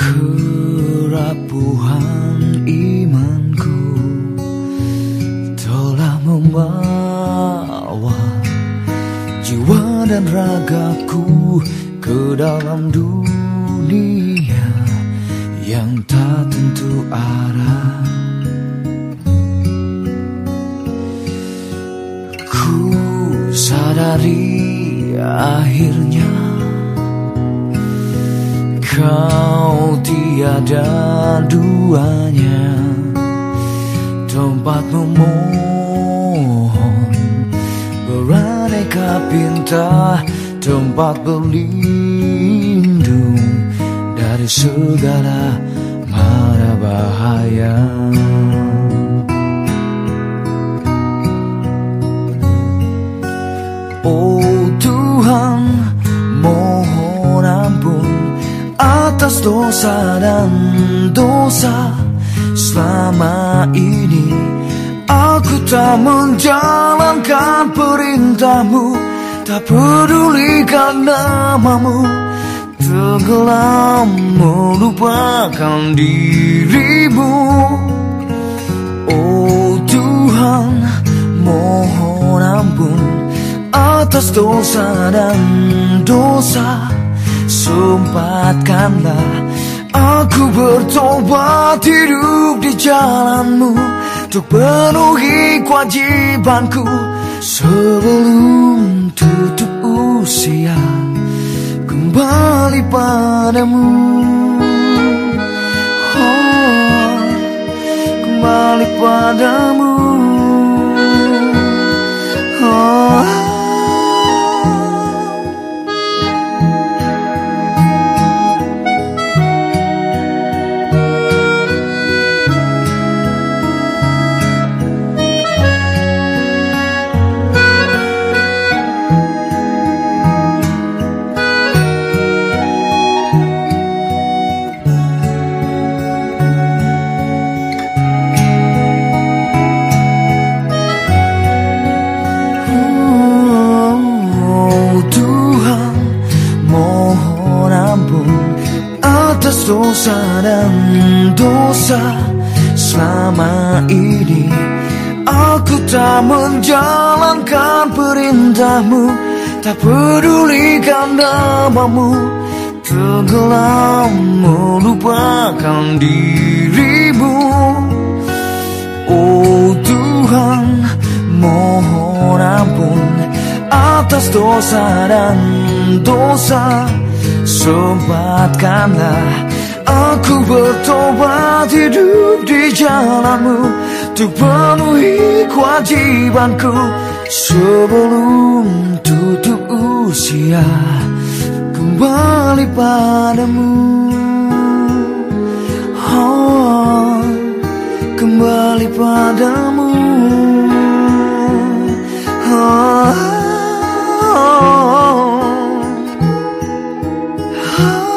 Kerapuhan imanku telah membawa jiwa dan ragaku ke dalam dunia yang tak tentu arah. Ku sadari akhirnya kau tiada duanya tempat memohon beraneka pinta tempat berlindung dari segala mara bahaya. Atas dosa dan dosa selama ini. Aku tak menjalankan perintahmu Tak pedulikan namamu Tenggelam melupakan dirimu Oh Tuhan mohon ampun Atas dosa dan dosa Sempatkanlah Aku bertobat hidup di jalanmu Untuk penuhi kewajibanku Sebelum tutup usia Kembali padamu. Oh, Kembali padamu atas dosa dan dosa selama ini. Aku tak menjalankan perintahmu Tak pedulikan namamu. Tenggelam melupakan dirimu. Oh Tuhan mohon ampun Atas dosa dan dosa Sempatkanlah aku bertobat hidup di jalanmu Untuk penuhi kewajibanku. Sebelum tutup usia Kembali padamu. Oh, Kembali padamu. Oh. Oh.